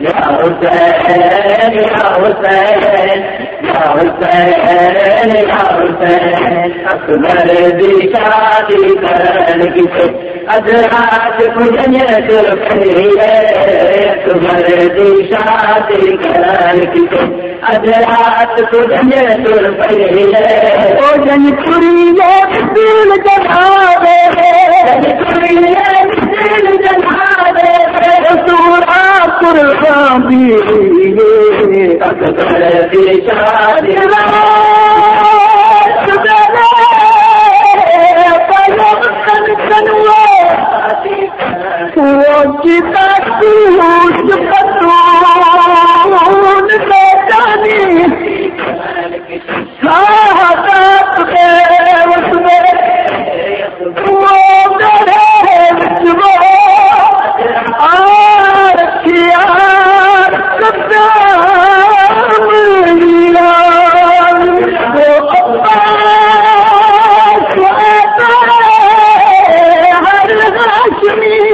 یا حسین یا حسین یا حسین یا حسین، اکبر دی شادی کرن کسے ادراج کجنے تر پہلی اکبر دی شادی کرن کسے ادراج کجنے تر ہے۔ او جن پوری دل جگہ وہ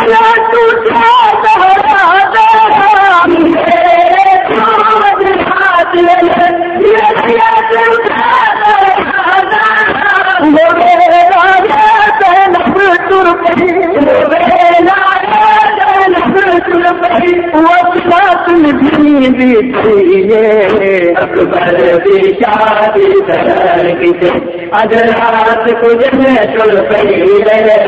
چرملا ٹوٹا سہرا دارا میرے خوب ہاتھ میرے راجا تین تر میرے راجا تین تر پہی وقت بھی اکبر شادی کرن کسے ادرات کچھ میں چل ہے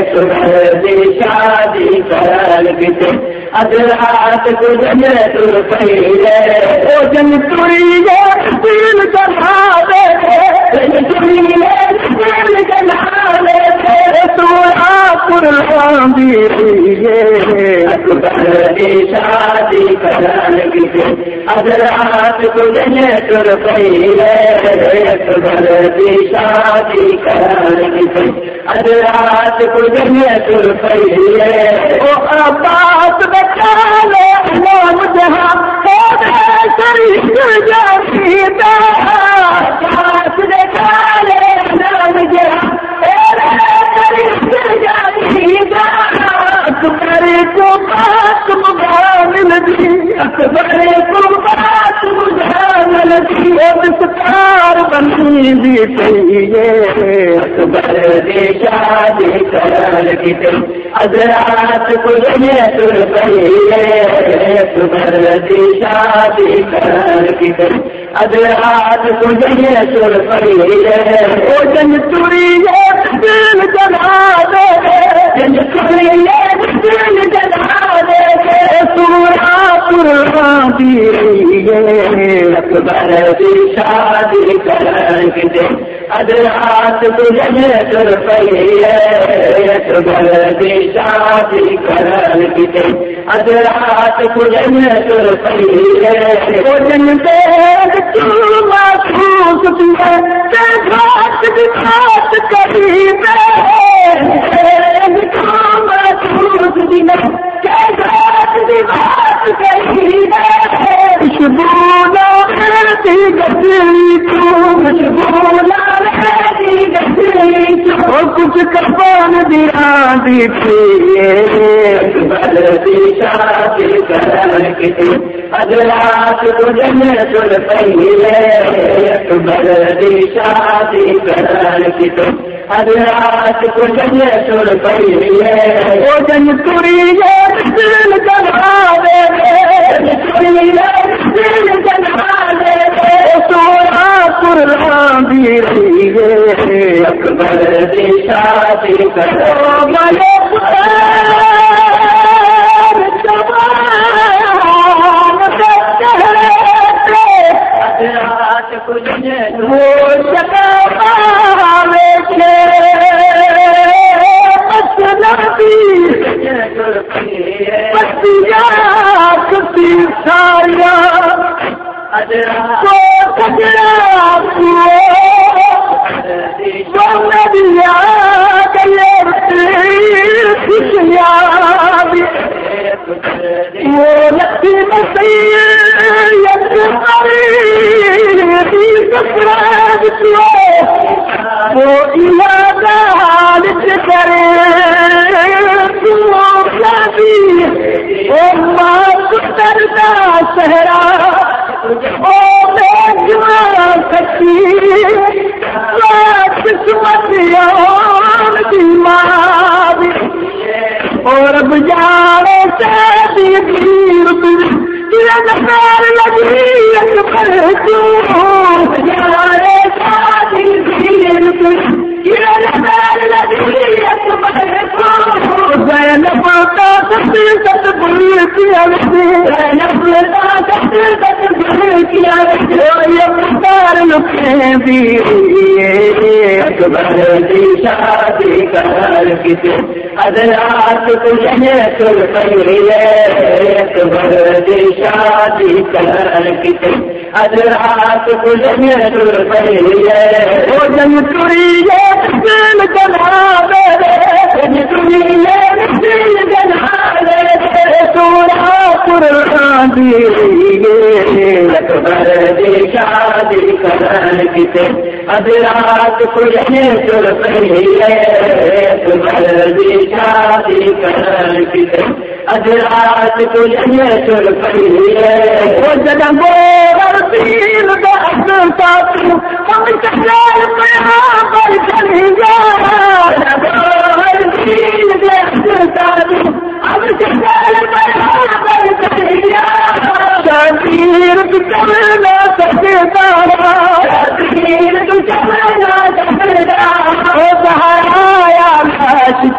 اکبر شادی کرن کسے ادرات میں چل پہی ہے او جن تری دل جگہ دے جن تری دل جگہ شادی کرن کسے ادرات کچھ میں ہے دی شادی کرن کسے ادرات کچھ میں چل او عباس بچا لے نام جہاں شریف جاتی اکبر کو بنی چاہیے اکبر شادی کرن کسے ادرات کچھ میں چل پہی ہے اکبر شادی کرن ادرات کچھ میں چل پہی ہے او جن تری دل جگہ دے۔ جن تری دل جگہ دے سورا قربان دی اکبر دی شادی کرن کسے ادرات کچھ میں چل ہے اکبر دی شادی کرن کسے ادرات کچھ میں چل ہے جن دل تو محسوس گھات کبھی خوشبولا دی گدری خوشبولا دی گدری کچھ کپان دی تھی اکبر دی شادی کرن کسے ادرات اکبر دی شادی کرن کچھ میں چل پہی ہے جن تری دل جگہ دے دل جگہ دے سورا قربان اکبر دی شادی کرن ملے کرتی ساریا قسمت اور اب جانے سے لگی پر جانے کیا شادی کر کسی ادرات تجھے تر پہلے شادی کر کسی ادرات تجھے تر پہلے وہ جن تری دل کر ادرات کجنے تر پہلے شادی کرن کتے ادرات کجنے تر پہلے وہ گور دس ہم پر جا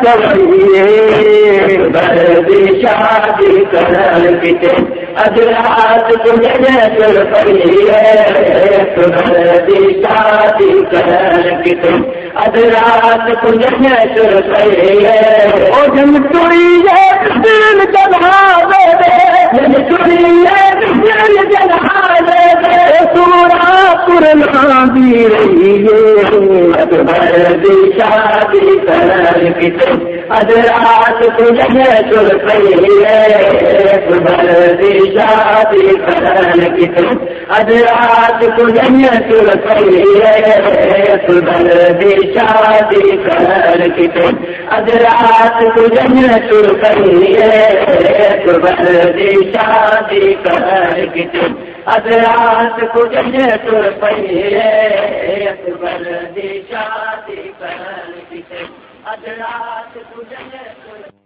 لاش شادی کرن کتے ادرات تجھے ہے پہلے شادی کرن کتے ادرات تجھے تر پہلے وہ جن ادرات تجھے تر پہلے شادی کرن کتے ادرات تجھے تر پہلے شادی کرن کتے ادرات تجھے تر پہلے شادی کرن کتے ادرات تجھے تر پہلے شادی کرن کتے ادرات تجھے